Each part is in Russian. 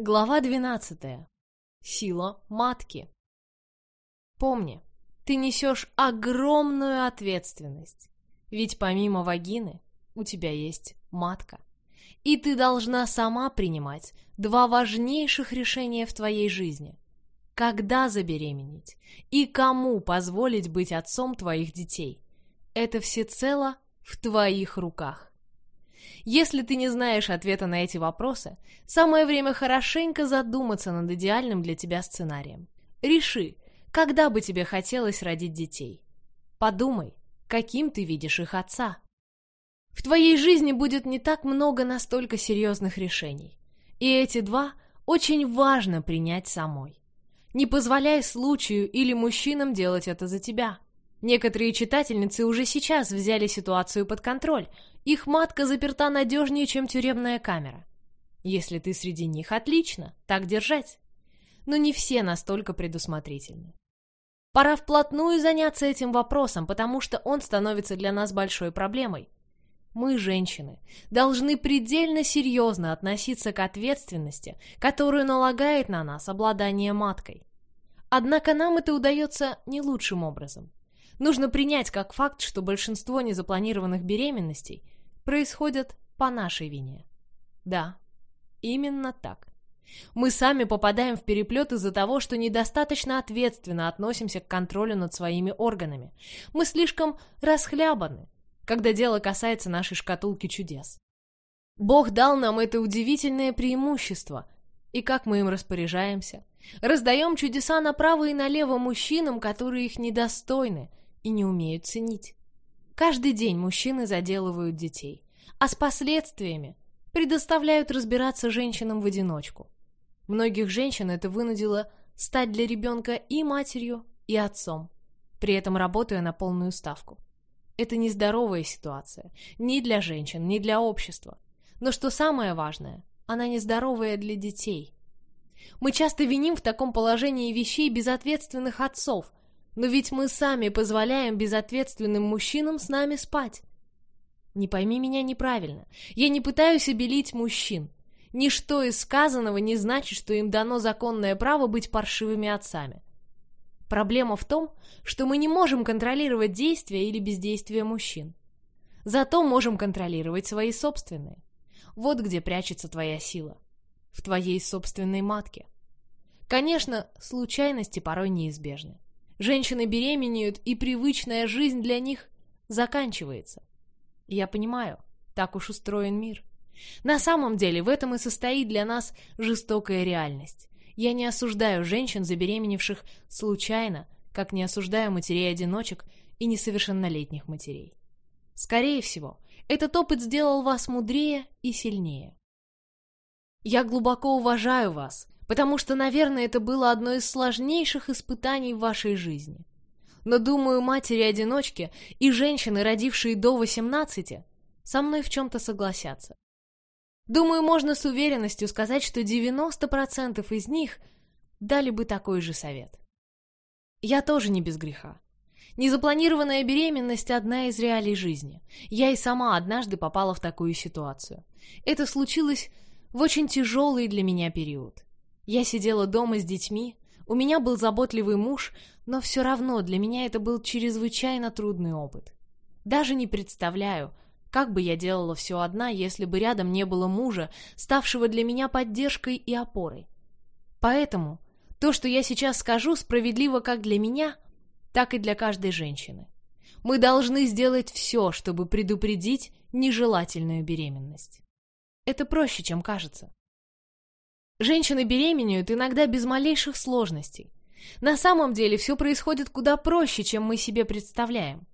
Глава 12. Сила матки. Помни, ты несешь огромную ответственность, ведь помимо вагины у тебя есть матка. И ты должна сама принимать два важнейших решения в твоей жизни. Когда забеременеть и кому позволить быть отцом твоих детей. Это всецело в твоих руках. Если ты не знаешь ответа на эти вопросы, самое время хорошенько задуматься над идеальным для тебя сценарием. Реши, когда бы тебе хотелось родить детей. Подумай, каким ты видишь их отца. В твоей жизни будет не так много настолько серьезных решений. И эти два очень важно принять самой. Не позволяй случаю или мужчинам делать это за тебя. Некоторые читательницы уже сейчас взяли ситуацию под контроль. Их матка заперта надежнее, чем тюремная камера. Если ты среди них, отлично, так держать. Но не все настолько предусмотрительны. Пора вплотную заняться этим вопросом, потому что он становится для нас большой проблемой. Мы, женщины, должны предельно серьезно относиться к ответственности, которую налагает на нас обладание маткой. Однако нам это удается не лучшим образом. Нужно принять как факт, что большинство незапланированных беременностей происходят по нашей вине. Да, именно так. Мы сами попадаем в переплет из-за того, что недостаточно ответственно относимся к контролю над своими органами. Мы слишком расхлябаны, когда дело касается нашей шкатулки чудес. Бог дал нам это удивительное преимущество, и как мы им распоряжаемся? Раздаем чудеса направо и налево мужчинам, которые их недостойны, и не умеют ценить. Каждый день мужчины заделывают детей, а с последствиями предоставляют разбираться женщинам в одиночку. Многих женщин это вынудило стать для ребенка и матерью, и отцом, при этом работая на полную ставку. Это нездоровая ситуация ни для женщин, ни для общества. Но что самое важное, она нездоровая для детей. Мы часто виним в таком положении вещей безответственных отцов, но ведь мы сами позволяем безответственным мужчинам с нами спать. Не пойми меня неправильно. Я не пытаюсь обелить мужчин. Ничто из сказанного не значит, что им дано законное право быть паршивыми отцами. Проблема в том, что мы не можем контролировать действия или бездействие мужчин. Зато можем контролировать свои собственные. Вот где прячется твоя сила. В твоей собственной матке. Конечно, случайности порой неизбежны. Женщины беременеют, и привычная жизнь для них заканчивается. Я понимаю, так уж устроен мир. На самом деле в этом и состоит для нас жестокая реальность. Я не осуждаю женщин, забеременевших случайно, как не осуждаю матерей-одиночек и несовершеннолетних матерей. Скорее всего, этот опыт сделал вас мудрее и сильнее. Я глубоко уважаю вас потому что, наверное, это было одно из сложнейших испытаний в вашей жизни. Но, думаю, матери-одиночки и женщины, родившие до 18, со мной в чем-то согласятся. Думаю, можно с уверенностью сказать, что 90% из них дали бы такой же совет. Я тоже не без греха. Незапланированная беременность – одна из реалий жизни. Я и сама однажды попала в такую ситуацию. Это случилось в очень тяжелый для меня период. Я сидела дома с детьми, у меня был заботливый муж, но все равно для меня это был чрезвычайно трудный опыт. Даже не представляю, как бы я делала все одна, если бы рядом не было мужа, ставшего для меня поддержкой и опорой. Поэтому то, что я сейчас скажу, справедливо как для меня, так и для каждой женщины. Мы должны сделать все, чтобы предупредить нежелательную беременность. Это проще, чем кажется. Женщины беременеют иногда без малейших сложностей. На самом деле все происходит куда проще, чем мы себе представляем.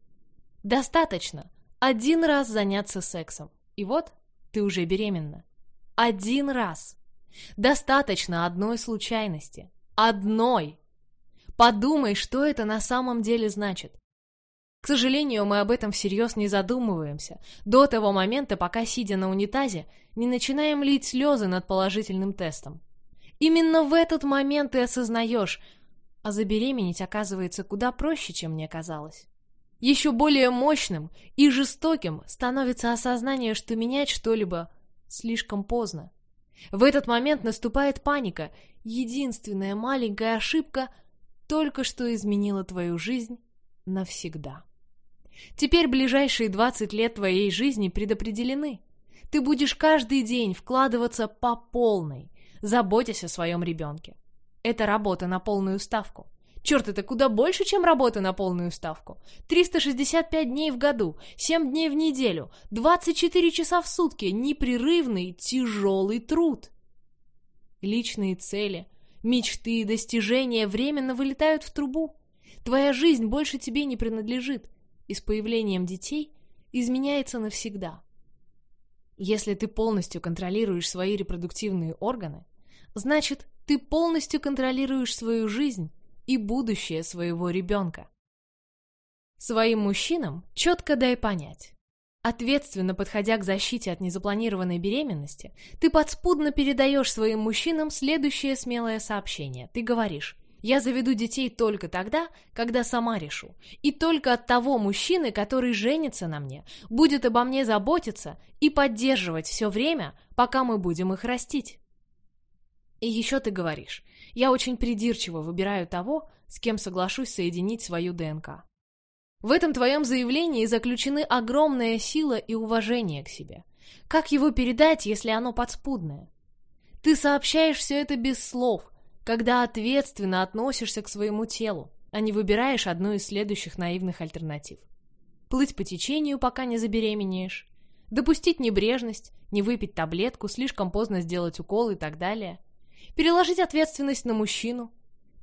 Достаточно один раз заняться сексом, и вот ты уже беременна. Один раз. Достаточно одной случайности. Одной. Подумай, что это на самом деле значит. К сожалению, мы об этом всерьез не задумываемся, до того момента, пока, сидя на унитазе, не начинаем лить слезы над положительным тестом. Именно в этот момент ты осознаешь, а забеременеть оказывается куда проще, чем мне казалось. Еще более мощным и жестоким становится осознание, что менять что-либо слишком поздно. В этот момент наступает паника. Единственная маленькая ошибка только что изменила твою жизнь навсегда. Теперь ближайшие 20 лет твоей жизни предопределены. Ты будешь каждый день вкладываться по полной, заботясь о своем ребенке. Это работа на полную ставку. Черт, это куда больше, чем работа на полную ставку. 365 дней в году, 7 дней в неделю, 24 часа в сутки, непрерывный, тяжелый труд. Личные цели, мечты и достижения временно вылетают в трубу. Твоя жизнь больше тебе не принадлежит, и с появлением детей изменяется навсегда. Если ты полностью контролируешь свои репродуктивные органы, значит, ты полностью контролируешь свою жизнь и будущее своего ребенка. Своим мужчинам четко дай понять. Ответственно подходя к защите от незапланированной беременности, ты подспудно передаешь своим мужчинам следующее смелое сообщение. Ты говоришь, я заведу детей только тогда, когда сама решу. И только от того мужчины, который женится на мне, будет обо мне заботиться и поддерживать все время, пока мы будем их растить. И еще ты говоришь, я очень придирчиво выбираю того, с кем соглашусь соединить свою ДНК. В этом твоем заявлении заключены огромная сила и уважение к себе. Как его передать, если оно подспудное? Ты сообщаешь все это без слов, когда ответственно относишься к своему телу, а не выбираешь одну из следующих наивных альтернатив. Плыть по течению, пока не забеременеешь, допустить небрежность, не выпить таблетку, слишком поздно сделать укол и так далее – переложить ответственность на мужчину,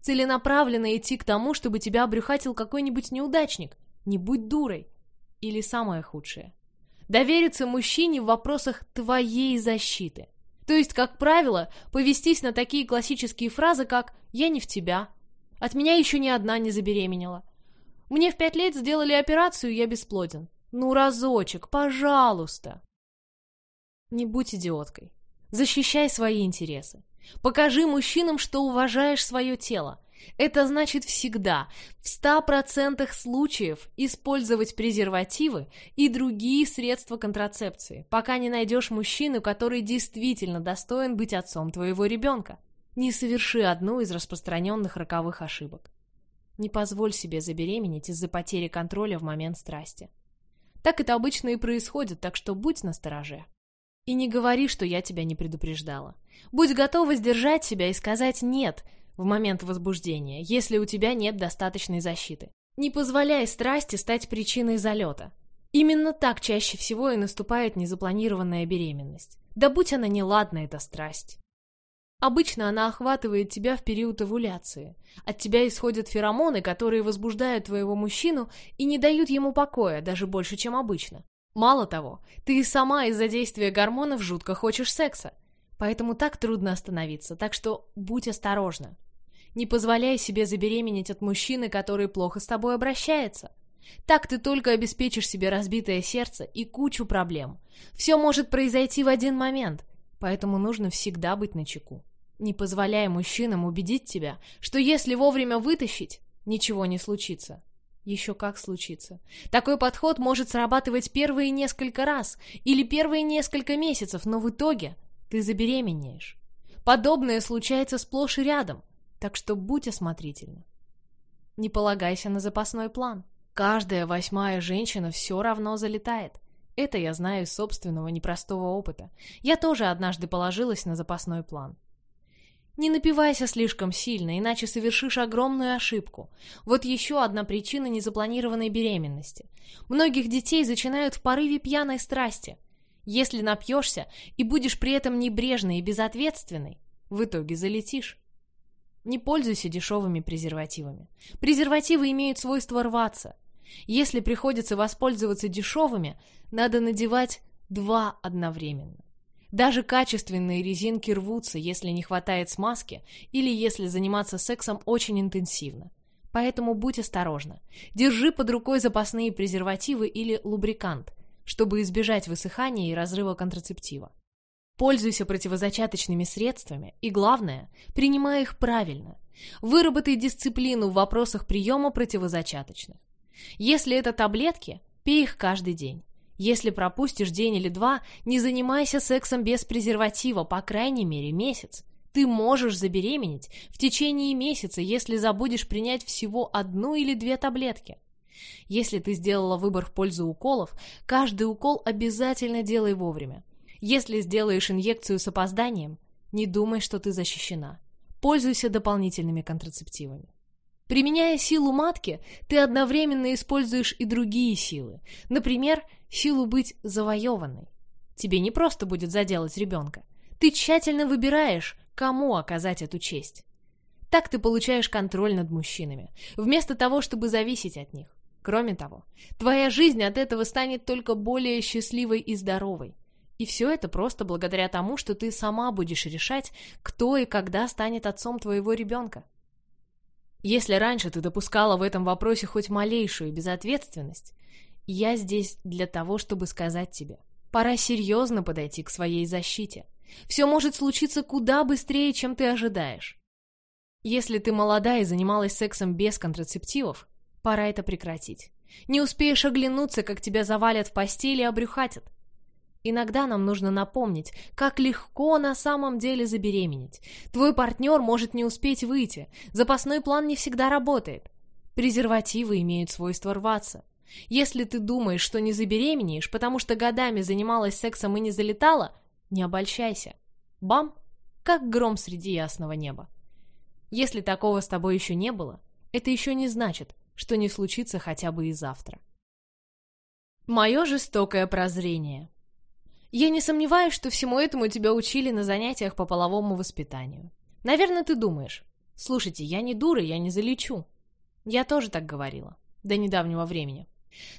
целенаправленно идти к тому, чтобы тебя обрюхатил какой-нибудь неудачник, не будь дурой, или самое худшее, довериться мужчине в вопросах твоей защиты. То есть, как правило, повестись на такие классические фразы, как «я не в тебя», «от меня еще ни одна не забеременела», «мне в пять лет сделали операцию, я бесплоден», «ну разочек, пожалуйста». Не будь идиоткой. Защищай свои интересы. Покажи мужчинам, что уважаешь свое тело. Это значит всегда, в 100% случаев, использовать презервативы и другие средства контрацепции, пока не найдешь мужчину, который действительно достоин быть отцом твоего ребенка. Не соверши одну из распространенных роковых ошибок. Не позволь себе забеременеть из-за потери контроля в момент страсти. Так это обычно и происходит, так что будь настороже. И не говори, что я тебя не предупреждала. Будь готова сдержать себя и сказать «нет» в момент возбуждения, если у тебя нет достаточной защиты. Не позволяй страсти стать причиной залета. Именно так чаще всего и наступает незапланированная беременность. Да будь она неладна, эта страсть. Обычно она охватывает тебя в период овуляции. От тебя исходят феромоны, которые возбуждают твоего мужчину и не дают ему покоя, даже больше, чем обычно. Мало того, ты и сама из-за действия гормонов жутко хочешь секса. Поэтому так трудно остановиться, так что будь осторожна. Не позволяй себе забеременеть от мужчины, который плохо с тобой обращается. Так ты только обеспечишь себе разбитое сердце и кучу проблем. Все может произойти в один момент, поэтому нужно всегда быть начеку. Не позволяй мужчинам убедить тебя, что если вовремя вытащить, ничего не случится. Еще как случится. Такой подход может срабатывать первые несколько раз или первые несколько месяцев, но в итоге ты забеременеешь. Подобное случается сплошь и рядом, так что будь осмотрительна. Не полагайся на запасной план. Каждая восьмая женщина все равно залетает. Это я знаю из собственного непростого опыта. Я тоже однажды положилась на запасной план. Не напивайся слишком сильно, иначе совершишь огромную ошибку. Вот еще одна причина незапланированной беременности. Многих детей зачинают в порыве пьяной страсти. Если напьешься и будешь при этом небрежной и безответственной, в итоге залетишь. Не пользуйся дешевыми презервативами. Презервативы имеют свойство рваться. Если приходится воспользоваться дешевыми, надо надевать два одновременно. Даже качественные резинки рвутся, если не хватает смазки или если заниматься сексом очень интенсивно. Поэтому будь осторожна. Держи под рукой запасные презервативы или лубрикант, чтобы избежать высыхания и разрыва контрацептива. Пользуйся противозачаточными средствами и, главное, принимай их правильно. Выработай дисциплину в вопросах приема противозачаточных. Если это таблетки, пей их каждый день. Если пропустишь день или два, не занимайся сексом без презерватива, по крайней мере, месяц. Ты можешь забеременеть в течение месяца, если забудешь принять всего одну или две таблетки. Если ты сделала выбор в пользу уколов, каждый укол обязательно делай вовремя. Если сделаешь инъекцию с опозданием, не думай, что ты защищена. Пользуйся дополнительными контрацептивами. Применяя силу матки, ты одновременно используешь и другие силы. Например, силу быть завоеванной. Тебе не просто будет заделать ребенка. Ты тщательно выбираешь, кому оказать эту честь. Так ты получаешь контроль над мужчинами, вместо того, чтобы зависеть от них. Кроме того, твоя жизнь от этого станет только более счастливой и здоровой. И все это просто благодаря тому, что ты сама будешь решать, кто и когда станет отцом твоего ребенка. Если раньше ты допускала в этом вопросе хоть малейшую безответственность, я здесь для того, чтобы сказать тебе, пора серьезно подойти к своей защите. Все может случиться куда быстрее, чем ты ожидаешь. Если ты молода и занималась сексом без контрацептивов, пора это прекратить. Не успеешь оглянуться, как тебя завалят в постели и обрюхатят. Иногда нам нужно напомнить, как легко на самом деле забеременеть. Твой партнер может не успеть выйти, запасной план не всегда работает. Презервативы имеют свойство рваться. Если ты думаешь, что не забеременеешь, потому что годами занималась сексом и не залетала, не обольщайся. Бам! Как гром среди ясного неба. Если такого с тобой еще не было, это еще не значит, что не случится хотя бы и завтра. Мое жестокое прозрение – я не сомневаюсь, что всему этому тебя учили на занятиях по половому воспитанию. Наверное, ты думаешь, слушайте, я не дура, я не залечу. Я тоже так говорила, до недавнего времени.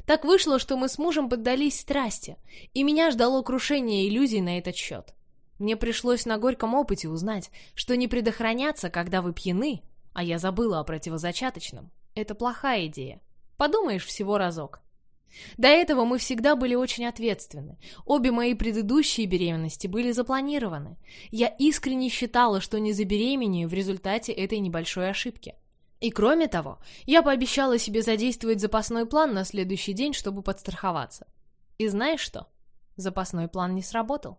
Так вышло, что мы с мужем поддались страсти, и меня ждало крушение иллюзий на этот счет. Мне пришлось на горьком опыте узнать, что не предохраняться, когда вы пьяны, а я забыла о противозачаточном, это плохая идея. Подумаешь всего разок. До этого мы всегда были очень ответственны. Обе мои предыдущие беременности были запланированы. Я искренне считала, что не забеременею в результате этой небольшой ошибки. И кроме того, я пообещала себе задействовать запасной план на следующий день, чтобы подстраховаться. И знаешь что? Запасной план не сработал.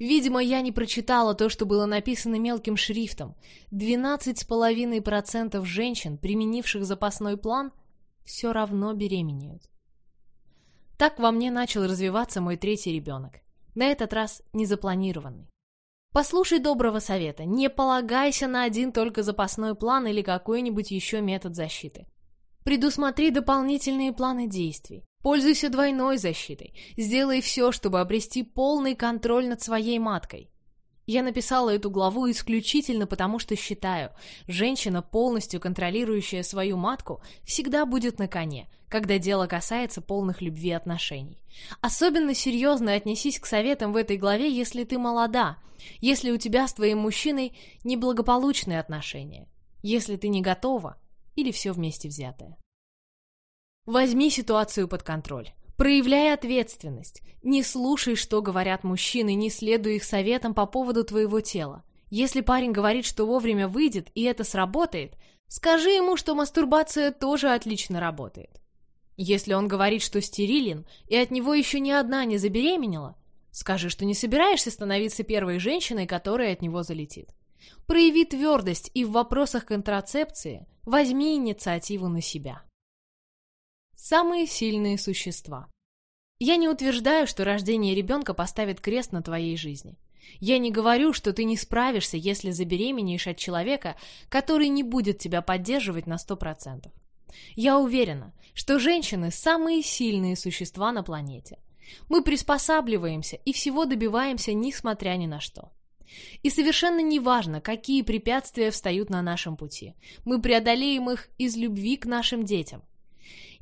Видимо, я не прочитала то, что было написано мелким шрифтом. 12,5% женщин, применивших запасной план, все равно беременеют. Так во мне начал развиваться мой третий ребенок. На этот раз незапланированный. Послушай доброго совета, не полагайся на один только запасной план или какой-нибудь еще метод защиты. Предусмотри дополнительные планы действий. Пользуйся двойной защитой. Сделай все, чтобы обрести полный контроль над своей маткой. Я написала эту главу исключительно потому, что считаю, женщина, полностью контролирующая свою матку, всегда будет на коне, когда дело касается полных любви отношений. Особенно серьезно отнесись к советам в этой главе, если ты молода, если у тебя с твоим мужчиной неблагополучные отношения, если ты не готова или все вместе взятое. Возьми ситуацию под контроль. Проявляй ответственность. Не слушай, что говорят мужчины, не следуй их советам по поводу твоего тела. Если парень говорит, что вовремя выйдет, и это сработает, скажи ему, что мастурбация тоже отлично работает. Если он говорит, что стерилен, и от него еще ни одна не забеременела, скажи, что не собираешься становиться первой женщиной, которая от него залетит. Прояви твердость и в вопросах контрацепции возьми инициативу на себя. Самые сильные существа. Я не утверждаю, что рождение ребенка поставит крест на твоей жизни. Я не говорю, что ты не справишься, если забеременеешь от человека, который не будет тебя поддерживать на сто процентов. Я уверена, что женщины – самые сильные существа на планете. Мы приспосабливаемся и всего добиваемся, несмотря ни на что. И совершенно не важно, какие препятствия встают на нашем пути. Мы преодолеем их из любви к нашим детям.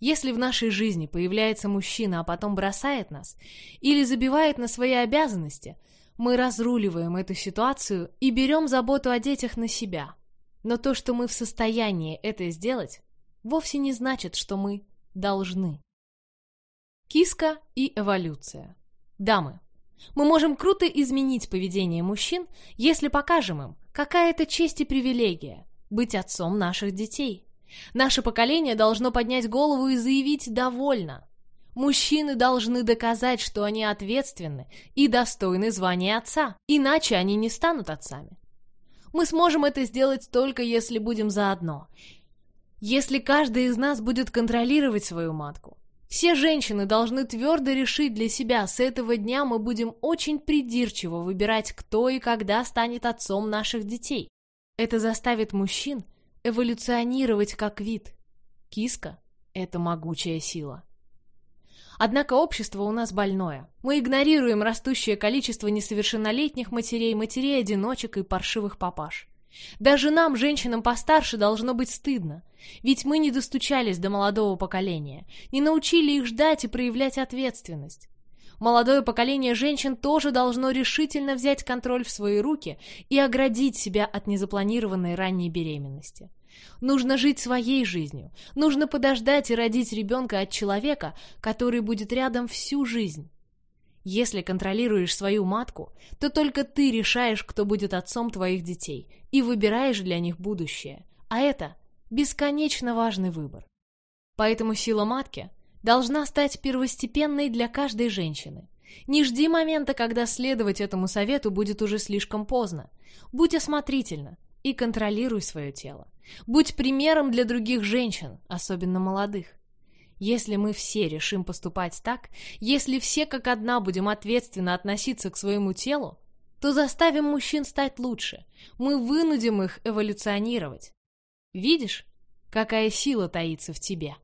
Если в нашей жизни появляется мужчина, а потом бросает нас, или забивает на свои обязанности, мы разруливаем эту ситуацию и берем заботу о детях на себя. Но то, что мы в состоянии это сделать, вовсе не значит, что мы должны. Киска и эволюция. Дамы, мы можем круто изменить поведение мужчин, если покажем им, какая это честь и привилегия быть отцом наших детей. Наше поколение должно поднять голову и заявить «довольно». Мужчины должны доказать, что они ответственны и достойны звания отца, иначе они не станут отцами. Мы сможем это сделать только если будем заодно. Если каждый из нас будет контролировать свою матку. Все женщины должны твердо решить для себя, с этого дня мы будем очень придирчиво выбирать, кто и когда станет отцом наших детей. Это заставит мужчин эволюционировать как вид. Киска — это могучая сила. Однако общество у нас больное. Мы игнорируем растущее количество несовершеннолетних матерей, матерей-одиночек и паршивых папаш. Даже нам, женщинам постарше, должно быть стыдно. Ведь мы не достучались до молодого поколения, не научили их ждать и проявлять ответственность. Молодое поколение женщин тоже должно решительно взять контроль в свои руки и оградить себя от незапланированной ранней беременности. Нужно жить своей жизнью. Нужно подождать и родить ребенка от человека, который будет рядом всю жизнь. Если контролируешь свою матку, то только ты решаешь, кто будет отцом твоих детей, и выбираешь для них будущее. А это бесконечно важный выбор. Поэтому сила матки должна стать первостепенной для каждой женщины. Не жди момента, когда следовать этому совету будет уже слишком поздно. Будь осмотрительна и контролируй свое тело. Будь примером для других женщин, особенно молодых. Если мы все решим поступать так, если все как одна будем ответственно относиться к своему телу, то заставим мужчин стать лучше. Мы вынудим их эволюционировать. Видишь, какая сила таится в тебе?